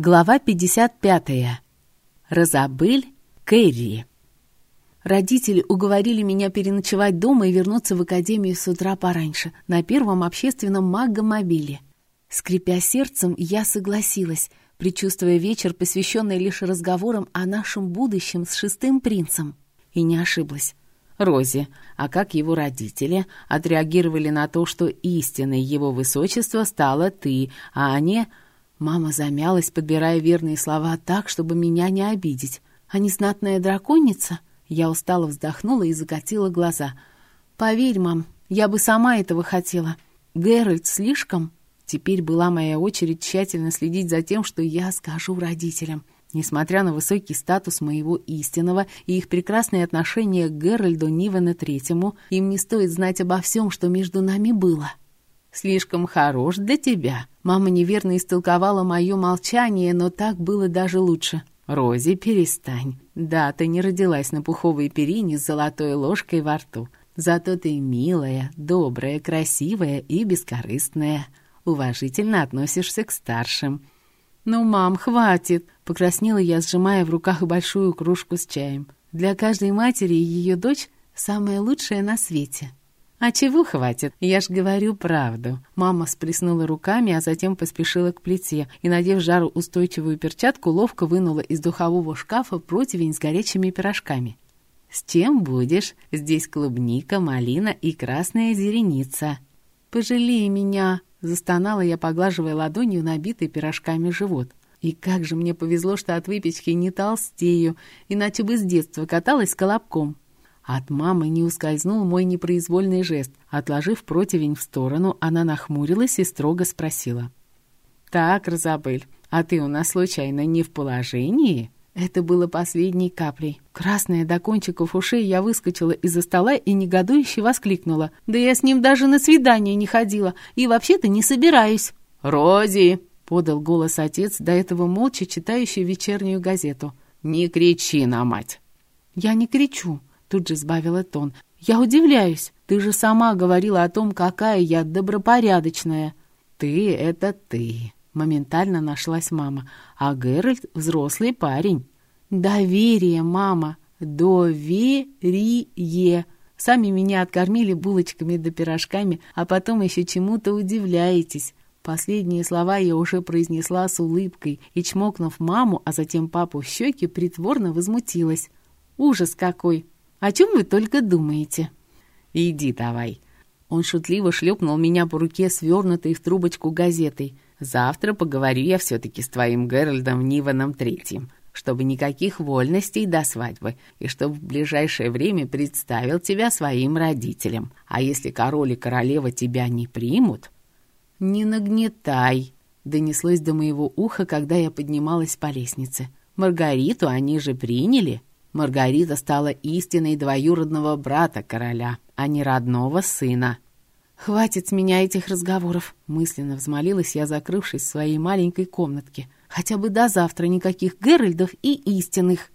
Глава 55. Розабель Кэрри. Родители уговорили меня переночевать дома и вернуться в академию с утра пораньше, на первом общественном магомобиле. Скрипя сердцем, я согласилась, предчувствуя вечер, посвященный лишь разговорам о нашем будущем с шестым принцем. И не ошиблась. Рози, а как его родители отреагировали на то, что истинной его высочества стала ты, а они... Мама замялась, подбирая верные слова так, чтобы меня не обидеть. «А незнатная драконица?» Я устало вздохнула и закатила глаза. «Поверь, мам, я бы сама этого хотела. Геральт слишком...» Теперь была моя очередь тщательно следить за тем, что я скажу родителям. Несмотря на высокий статус моего истинного и их прекрасные отношения к Геральду Нивена Третьему, им не стоит знать обо всем, что между нами было. «Слишком хорош для тебя». Мама неверно истолковала мое молчание, но так было даже лучше. «Рози, перестань. Да, ты не родилась на пуховой перине с золотой ложкой во рту. Зато ты милая, добрая, красивая и бескорыстная. Уважительно относишься к старшим». «Ну, мам, хватит!» — покраснела я, сжимая в руках большую кружку с чаем. «Для каждой матери ее дочь — самая лучшая на свете». «А чего хватит? Я ж говорю правду». Мама сплеснула руками, а затем поспешила к плите и, надев жароустойчивую перчатку, ловко вынула из духового шкафа противень с горячими пирожками. «С чем будешь? Здесь клубника, малина и красная зереница». «Пожалей меня!» — застонала я, поглаживая ладонью набитый пирожками живот. И как же мне повезло, что от выпечки не толстею, иначе бы с детства каталась колобком. От мамы не ускользнул мой непроизвольный жест. Отложив противень в сторону, она нахмурилась и строго спросила. «Так, Розабель, а ты у нас случайно не в положении?» Это было последней каплей. Красная до кончиков ушей, я выскочила из-за стола и негодующе воскликнула. «Да я с ним даже на свидание не ходила, и вообще-то не собираюсь!» «Рози!» — подал голос отец, до этого молча читающий вечернюю газету. «Не кричи на мать!» «Я не кричу. Тут же сбавила тон. «Я удивляюсь. Ты же сама говорила о том, какая я добропорядочная». «Ты — это ты», — моментально нашлась мама. «А Геральт — взрослый парень». «Доверие, мама, доверие». Сами меня откормили булочками да пирожками, а потом еще чему-то удивляетесь. Последние слова я уже произнесла с улыбкой и, чмокнув маму, а затем папу в щеки, притворно возмутилась. «Ужас какой! О чем вы только думаете?» «Иди давай». Он шутливо шлепнул меня по руке, свернутой в трубочку газетой. «Завтра поговорю я все-таки с твоим Геральдом Ниваном Третьим, чтобы никаких вольностей до свадьбы, и чтобы в ближайшее время представил тебя своим родителям. А если король и королева тебя не примут...» «Не нагнетай», — донеслось до моего уха, когда я поднималась по лестнице. «Маргариту они же приняли». Маргарита стала истиной двоюродного брата короля, а не родного сына. «Хватит с меня этих разговоров», — мысленно взмолилась я, закрывшись в своей маленькой комнатке. «Хотя бы до завтра никаких Геральдов и истинных».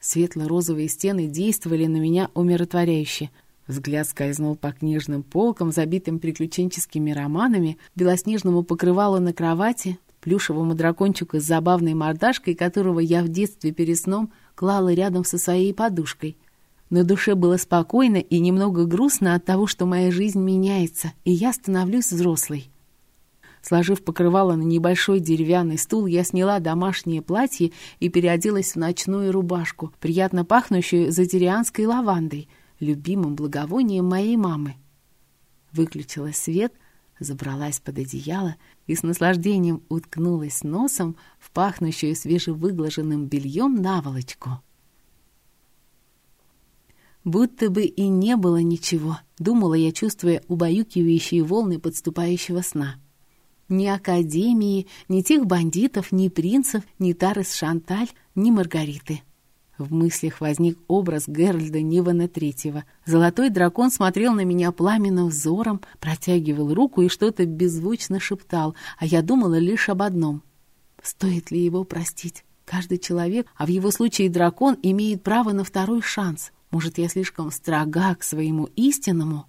Светло-розовые стены действовали на меня умиротворяюще. Взгляд скользнул по книжным полкам, забитым приключенческими романами, белоснежному покрывалу на кровати, плюшевому дракончику с забавной мордашкой, которого я в детстве перед сном клала рядом со своей подушкой. На душе было спокойно и немного грустно от того, что моя жизнь меняется, и я становлюсь взрослой. Сложив покрывало на небольшой деревянный стул, я сняла домашнее платье и переоделась в ночную рубашку, приятно пахнущую затерианской лавандой, любимым благовонием моей мамы. Выключила свет, забралась под одеяло и с наслаждением уткнулась носом в пахнущую свежевыглаженным бельем наволочку. Будто бы и не было ничего, думала я, чувствуя убаюкивающие волны подступающего сна. Ни Академии, ни тех бандитов, ни принцев, ни Тарес Шанталь, ни Маргариты. В мыслях возник образ Геральда Нивана Третьего. Золотой дракон смотрел на меня пламенным взором, протягивал руку и что-то беззвучно шептал, а я думала лишь об одном. Стоит ли его простить? Каждый человек, а в его случае дракон, имеет право на второй шанс. Может, я слишком строга к своему истинному?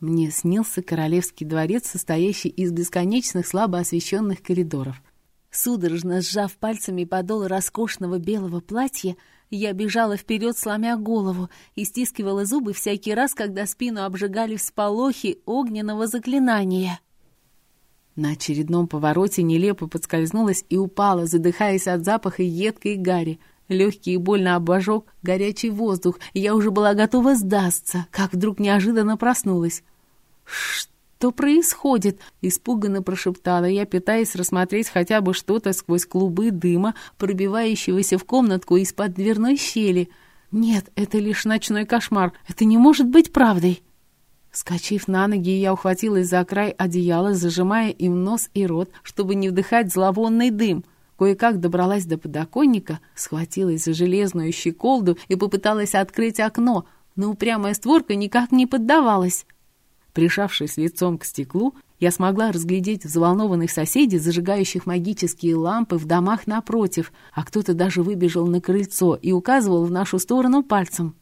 Мне снился королевский дворец, состоящий из бесконечных слабо освещенных коридоров. Судорожно сжав пальцами подол роскошного белого платья, я бежала вперед, сломя голову, и стискивала зубы всякий раз, когда спину обжигали всполохи огненного заклинания. На очередном повороте нелепо подскользнулась и упала, задыхаясь от запаха едкой гари. Легкий и больно обожег горячий воздух, я уже была готова сдастся, как вдруг неожиданно проснулась. «Что происходит?» — испуганно прошептала я, пытаясь рассмотреть хотя бы что-то сквозь клубы дыма, пробивающегося в комнатку из-под дверной щели. «Нет, это лишь ночной кошмар. Это не может быть правдой!» Скочив на ноги, я ухватилась за край одеяла, зажимая им нос и рот, чтобы не вдыхать зловонный дым. Кое-как добралась до подоконника, схватилась за железную щеколду и попыталась открыть окно, но упрямая створка никак не поддавалась. Прижавшись лицом к стеклу, я смогла разглядеть взволнованных соседей, зажигающих магические лампы в домах напротив, а кто-то даже выбежал на крыльцо и указывал в нашу сторону пальцем.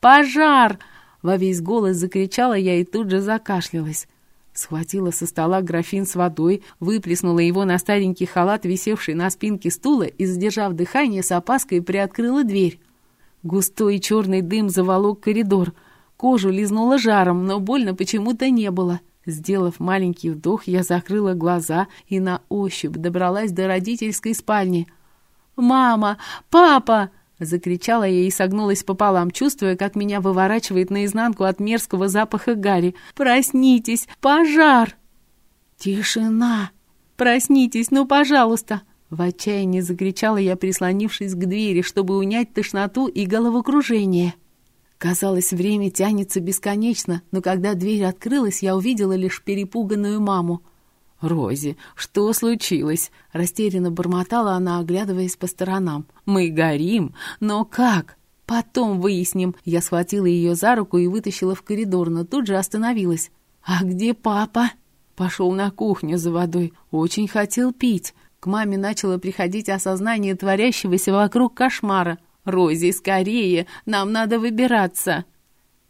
«Пожар!» Во весь голос закричала я и тут же закашлялась. Схватила со стола графин с водой, выплеснула его на старенький халат, висевший на спинке стула, и, задержав дыхание, с опаской приоткрыла дверь. Густой черный дым заволок коридор. Кожу лизнула жаром, но больно почему-то не было. Сделав маленький вдох, я закрыла глаза и на ощупь добралась до родительской спальни. «Мама! Папа!» Закричала я и согнулась пополам, чувствуя, как меня выворачивает наизнанку от мерзкого запаха гари. «Проснитесь! Пожар!» «Тишина! Проснитесь, ну, пожалуйста!» В отчаянии закричала я, прислонившись к двери, чтобы унять тошноту и головокружение. Казалось, время тянется бесконечно, но когда дверь открылась, я увидела лишь перепуганную маму. «Рози, что случилось?» — растерянно бормотала она, оглядываясь по сторонам. «Мы горим, но как?» «Потом выясним». Я схватила ее за руку и вытащила в коридор, но тут же остановилась. «А где папа?» Пошел на кухню за водой. Очень хотел пить. К маме начало приходить осознание творящегося вокруг кошмара. «Рози, скорее! Нам надо выбираться!»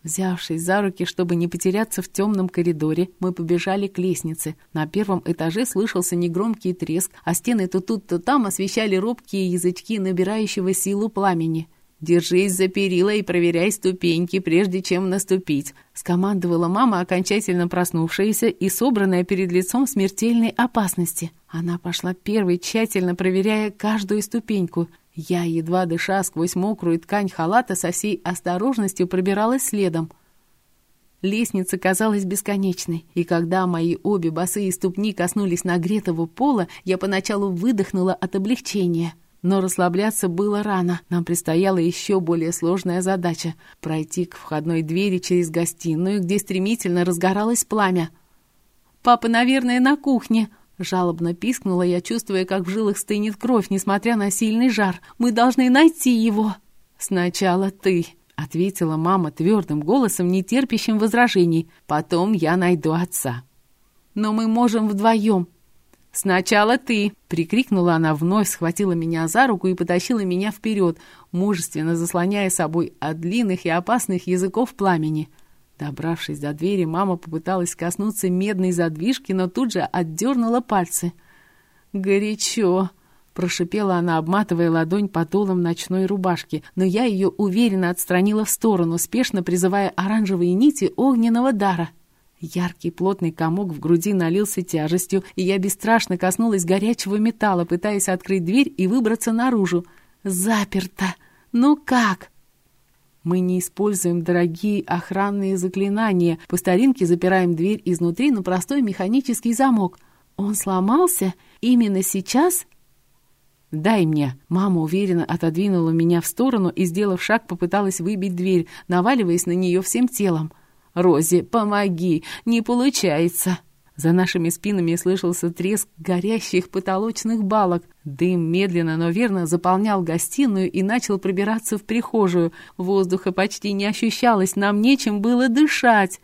Взявшись за руки, чтобы не потеряться в темном коридоре, мы побежали к лестнице. На первом этаже слышался негромкий треск, а стены то тут, то там освещали робкие язычки набирающего силу пламени. «Держись за перила и проверяй ступеньки, прежде чем наступить», — скомандовала мама, окончательно проснувшаяся и собранная перед лицом смертельной опасности. Она пошла первой, тщательно проверяя каждую ступеньку. Я, едва дыша сквозь мокрую ткань халата, со всей осторожностью пробиралась следом. Лестница казалась бесконечной, и когда мои обе босые ступни коснулись нагретого пола, я поначалу выдохнула от облегчения. Но расслабляться было рано. Нам предстояла еще более сложная задача — пройти к входной двери через гостиную, где стремительно разгоралось пламя. «Папа, наверное, на кухне», Жалобно пискнула я, чувствуя, как в жилах стынет кровь, несмотря на сильный жар. «Мы должны найти его!» «Сначала ты», — ответила мама твердым голосом, не терпящим возражений. «Потом я найду отца». «Но мы можем вдвоем». «Сначала ты!» — прикрикнула она вновь, схватила меня за руку и потащила меня вперед, мужественно заслоняя собой от длинных и опасных языков пламени. Добравшись до двери, мама попыталась коснуться медной задвижки, но тут же отдернула пальцы. «Горячо!» — прошипела она, обматывая ладонь подолом ночной рубашки, но я ее уверенно отстранила в сторону, спешно призывая оранжевые нити огненного дара. Яркий плотный комок в груди налился тяжестью, и я бесстрашно коснулась горячего металла, пытаясь открыть дверь и выбраться наружу. «Заперто! Ну как?» Мы не используем дорогие охранные заклинания. По старинке запираем дверь изнутри на простой механический замок. Он сломался именно сейчас? «Дай мне!» Мама уверенно отодвинула меня в сторону и, сделав шаг, попыталась выбить дверь, наваливаясь на нее всем телом. «Рози, помоги! Не получается!» За нашими спинами слышался треск горящих потолочных балок. Дым медленно, но верно заполнял гостиную и начал пробираться в прихожую. Воздуха почти не ощущалось, нам нечем было дышать.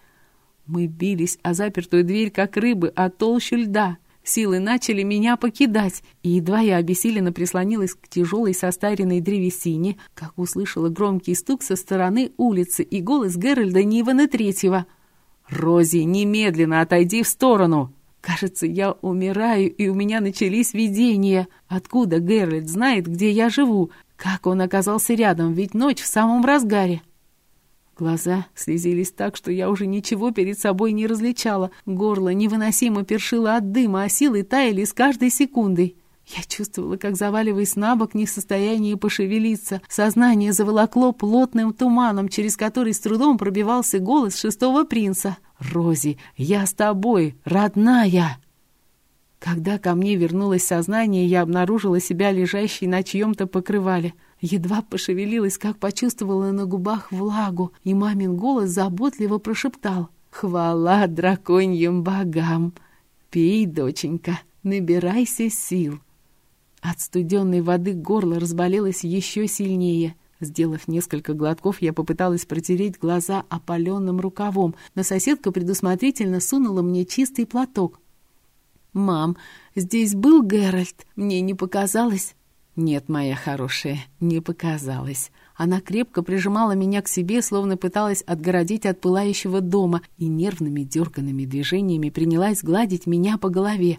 Мы бились о запертую дверь, как рыбы, о толщу льда. Силы начали меня покидать, и едва я обессиленно прислонилась к тяжелой состаренной древесине, как услышала громкий стук со стороны улицы и голос Геральда Нивана Третьего — «Рози, немедленно отойди в сторону!» — Кажется, я умираю, и у меня начались видения. Откуда Геральт знает, где я живу? Как он оказался рядом, ведь ночь в самом разгаре. Глаза слезились так, что я уже ничего перед собой не различала. Горло невыносимо першило от дыма, а силы таяли с каждой секундой. Я чувствовала, как, заваливаясь на бок, не в состоянии пошевелиться. Сознание заволокло плотным туманом, через который с трудом пробивался голос шестого принца. «Рози, я с тобой, родная!» Когда ко мне вернулось сознание, я обнаружила себя лежащей на чьем-то покрывале. Едва пошевелилась, как почувствовала на губах влагу, и мамин голос заботливо прошептал «Хвала драконьим богам! Пей, доченька, набирайся сил!» От студенной воды горло разболелось еще сильнее. Сделав несколько глотков, я попыталась протереть глаза опаленным рукавом, но соседка предусмотрительно сунула мне чистый платок. «Мам, здесь был Геральт? Мне не показалось?» «Нет, моя хорошая, не показалось». Она крепко прижимала меня к себе, словно пыталась отгородить от пылающего дома, и нервными дерганными движениями принялась гладить меня по голове.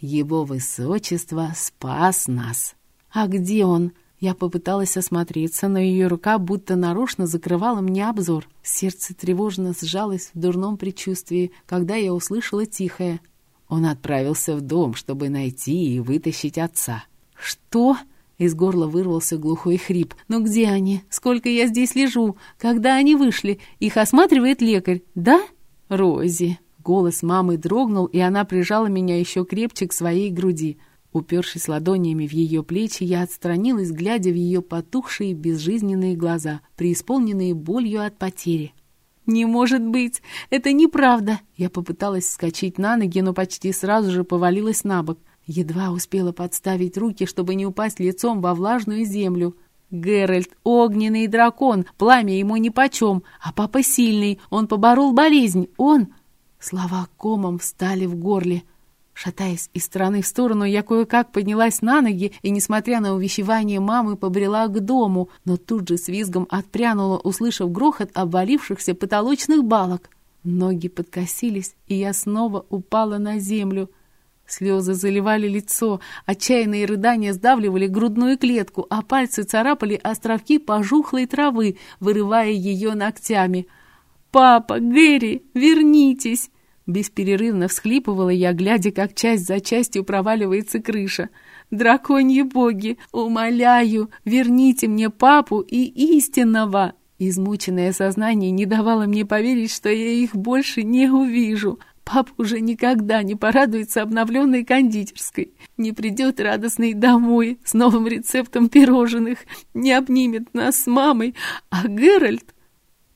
Его высочество спас нас. А где он? Я попыталась осмотреться, но ее рука будто нарочно закрывала мне обзор. Сердце тревожно сжалось в дурном предчувствии, когда я услышала тихое. Он отправился в дом, чтобы найти и вытащить отца. «Что?» Из горла вырвался глухой хрип. «Но где они? Сколько я здесь лежу? Когда они вышли? Их осматривает лекарь, да?» «Рози, Голос мамы дрогнул, и она прижала меня еще крепче к своей груди. Упершись ладонями в ее плечи, я отстранилась, глядя в ее потухшие безжизненные глаза, преисполненные болью от потери. «Не может быть! Это неправда!» Я попыталась вскочить на ноги, но почти сразу же повалилась на бок. Едва успела подставить руки, чтобы не упасть лицом во влажную землю. Геральт — огненный дракон, пламя ему нипочем, а папа сильный, он поборол болезнь, он... Слова комом встали в горле. Шатаясь из стороны в сторону, я кое-как поднялась на ноги и, несмотря на увещевание мамы, побрела к дому, но тут же с визгом отпрянула, услышав грохот обвалившихся потолочных балок. Ноги подкосились, и я снова упала на землю. Слезы заливали лицо, отчаянные рыдания сдавливали грудную клетку, а пальцы царапали островки пожухлой травы, вырывая ее ногтями — «Папа, Гэри, вернитесь!» Бесперерывно всхлипывала я, глядя, как часть за частью проваливается крыша. «Драконьи боги, умоляю, верните мне папу и истинного!» Измученное сознание не давало мне поверить, что я их больше не увижу. Папа уже никогда не порадуется обновленной кондитерской, не придет радостный домой с новым рецептом пирожных, не обнимет нас с мамой, а Геральт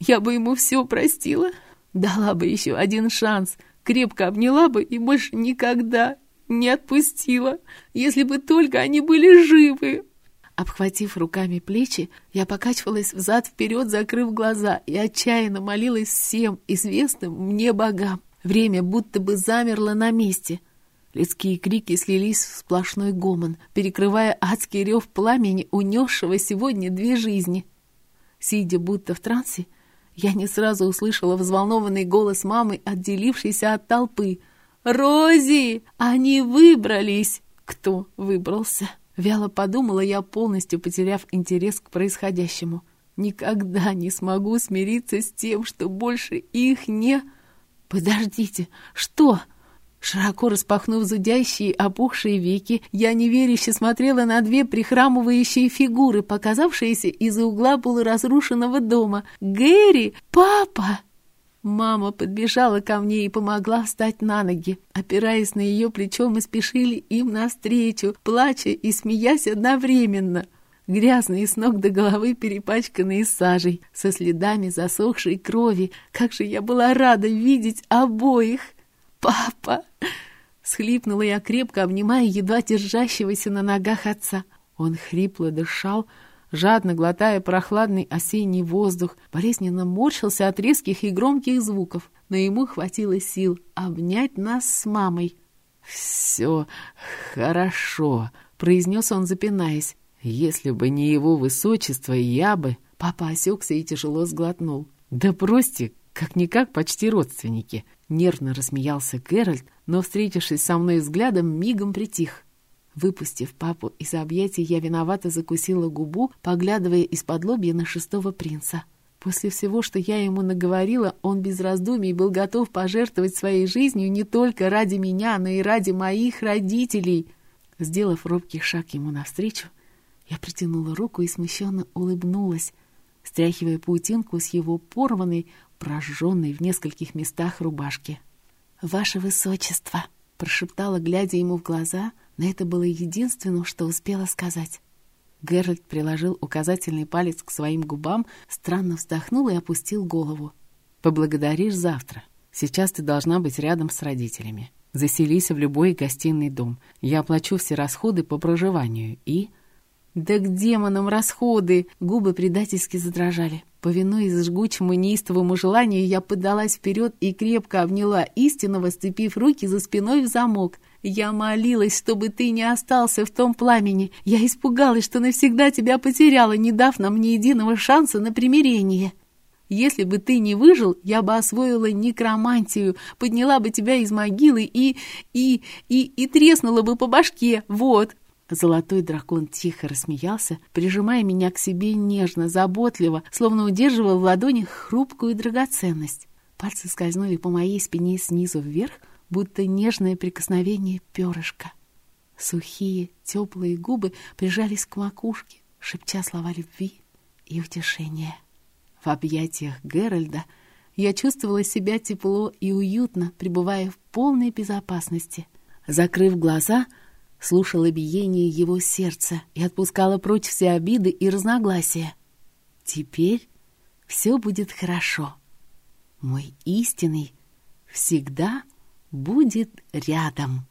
я бы ему все простила, дала бы еще один шанс, крепко обняла бы и больше никогда не отпустила, если бы только они были живы. Обхватив руками плечи, я покачивалась взад-вперед, закрыв глаза, и отчаянно молилась всем известным мне богам. Время будто бы замерло на месте. Людские крики слились в сплошной гомон, перекрывая адский рев пламени, унесшего сегодня две жизни. Сидя будто в трансе, я не сразу услышала взволнованный голос мамы, отделившейся от толпы. «Рози! Они выбрались!» «Кто выбрался?» Вяло подумала я, полностью потеряв интерес к происходящему. «Никогда не смогу смириться с тем, что больше их не...» «Подождите, что?» Широко распахнув зудящие, опухшие веки, я неверяще смотрела на две прихрамывающие фигуры, показавшиеся из-за угла полуразрушенного дома. «Гэри! Папа!» Мама подбежала ко мне и помогла встать на ноги. Опираясь на ее плечо, мы спешили им навстречу, плача и смеясь одновременно. Грязные с ног до головы, перепачканные сажей, со следами засохшей крови. Как же я была рада видеть обоих! «Папа!» — схлипнула я, крепко обнимая едва держащегося на ногах отца. Он хрипло дышал, жадно глотая прохладный осенний воздух, болезненно морщился от резких и громких звуков, но ему хватило сил обнять нас с мамой. «Все хорошо», — произнес он, запинаясь. «Если бы не его высочество, я бы...» Папа осекся и тяжело сглотнул. «Да бросьте, как-никак почти родственники. Нервно рассмеялся Геральт, но, встретившись со мной взглядом, мигом притих. Выпустив папу из объятий, я виновато закусила губу, поглядывая из-под лобья на шестого принца. После всего, что я ему наговорила, он без раздумий был готов пожертвовать своей жизнью не только ради меня, но и ради моих родителей. Сделав робкий шаг ему навстречу, я протянула руку и смущенно улыбнулась, стряхивая паутинку с его порванной, прожженной в нескольких местах рубашки. «Ваше Высочество!» — прошептала, глядя ему в глаза, но это было единственным, что успела сказать. Геральт приложил указательный палец к своим губам, странно вздохнул и опустил голову. «Поблагодаришь завтра. Сейчас ты должна быть рядом с родителями. Заселись в любой гостиный дом. Я оплачу все расходы по проживанию и...» «Да к демонам расходы!» Губы предательски задрожали. Повинуясь жгучему неистовому желанию, я подалась вперед и крепко обняла истинного, сцепив руки за спиной в замок. Я молилась, чтобы ты не остался в том пламени. Я испугалась, что навсегда тебя потеряла, не дав нам ни единого шанса на примирение. Если бы ты не выжил, я бы освоила некромантию, подняла бы тебя из могилы и... и... и... и треснула бы по башке, вот!» Золотой дракон тихо рассмеялся, прижимая меня к себе нежно, заботливо, словно удерживал в ладонях хрупкую драгоценность. Пальцы скользнули по моей спине снизу вверх, будто нежное прикосновение перышка. Сухие, теплые губы прижались к макушке, шепча слова любви и утешения. В объятиях Геральда я чувствовала себя тепло и уютно, пребывая в полной безопасности. Закрыв глаза — слушала биение его сердца и отпускала прочь все обиды и разногласия. Теперь все будет хорошо. Мой истинный всегда будет рядом.